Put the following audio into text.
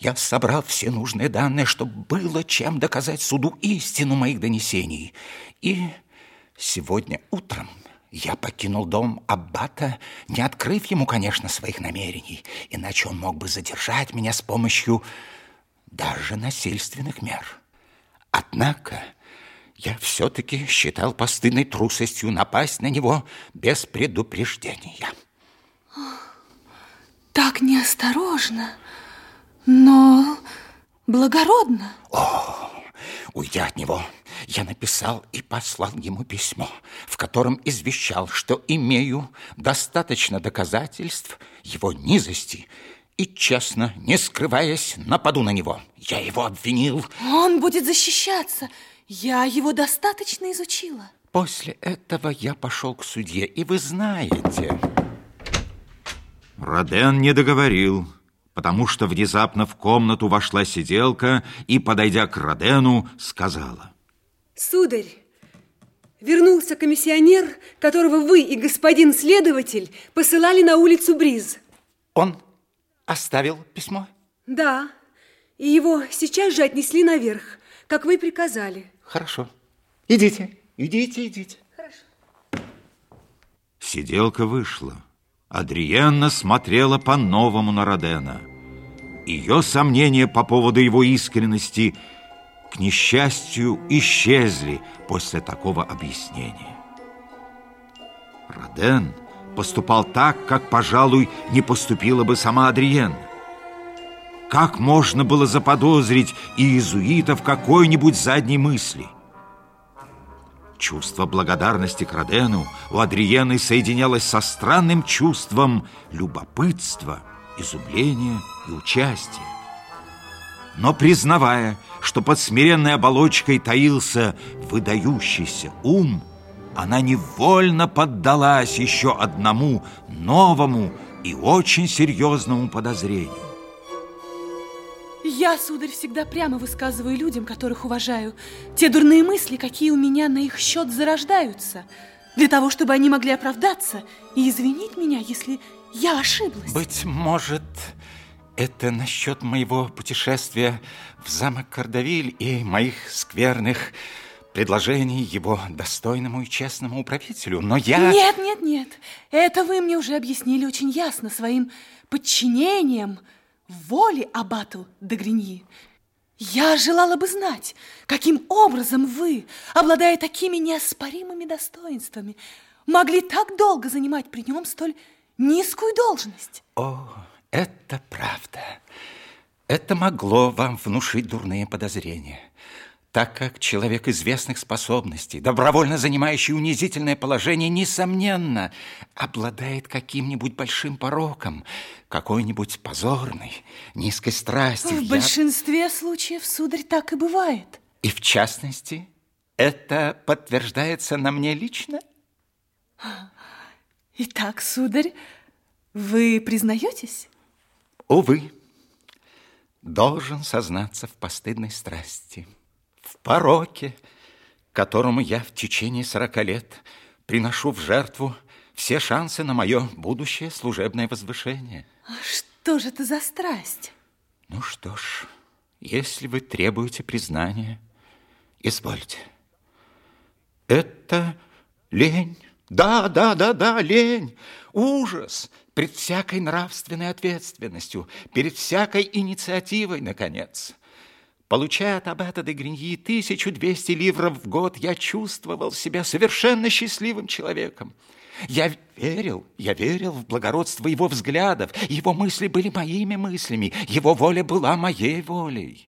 Я собрал все нужные данные, чтобы было чем доказать суду истину моих донесений. И сегодня утром я покинул дом Аббата, не открыв ему, конечно, своих намерений, иначе он мог бы задержать меня с помощью даже насильственных мер. Однако я все-таки считал постыдной трусостью напасть на него без предупреждения. Так неосторожно, но благородно. О, уйдя от него, я написал и послал ему письмо, в котором извещал, что имею достаточно доказательств его низости и честно, не скрываясь, нападу на него. Я его обвинил. Он будет защищаться. Я его достаточно изучила. После этого я пошел к судье, и вы знаете... Роден не договорил, потому что внезапно в комнату вошла сиделка и, подойдя к Родену, сказала. Сударь, вернулся комиссионер, которого вы и господин следователь посылали на улицу Бриз. Он оставил письмо? Да, и его сейчас же отнесли наверх, как вы приказали. Хорошо. Идите, идите, идите. Хорошо. Сиделка вышла. Адриенна смотрела по-новому на Родена. Ее сомнения по поводу его искренности, к несчастью, исчезли после такого объяснения. Роден поступал так, как, пожалуй, не поступила бы сама Адриенна. Как можно было заподозрить иезуитов какой-нибудь задней мысли – Чувство благодарности к Родену у Адриены соединялось со странным чувством любопытства, изумления и участия. Но признавая, что под смиренной оболочкой таился выдающийся ум, она невольно поддалась еще одному новому и очень серьезному подозрению. Я, сударь, всегда прямо высказываю людям, которых уважаю, те дурные мысли, какие у меня на их счет зарождаются, для того, чтобы они могли оправдаться и извинить меня, если я ошиблась. Быть может, это насчет моего путешествия в замок Кардавиль и моих скверных предложений его достойному и честному управителю, но я... Нет, нет, нет, это вы мне уже объяснили очень ясно своим подчинением, воле абату де Гриньи. Я желала бы знать, каким образом вы, обладая такими неоспоримыми достоинствами, могли так долго занимать при нем столь низкую должность. О, это правда. Это могло вам внушить дурные подозрения так как человек известных способностей, добровольно занимающий унизительное положение, несомненно, обладает каким-нибудь большим пороком, какой-нибудь позорной, низкой страстью. В Я... большинстве случаев, сударь, так и бывает. И в частности, это подтверждается на мне лично? Итак, сударь, вы признаетесь? Увы, должен сознаться в постыдной страсти – в пороке, которому я в течение сорока лет приношу в жертву все шансы на мое будущее служебное возвышение. А что же это за страсть? Ну что ж, если вы требуете признания, извольте. Это лень. Да, да, да, да, лень. Ужас пред всякой нравственной ответственностью, перед всякой инициативой, наконец. Получая от аббата де Гриньи 1200 ливров в год, я чувствовал себя совершенно счастливым человеком. Я верил, я верил в благородство его взглядов. Его мысли были моими мыслями, его воля была моей волей.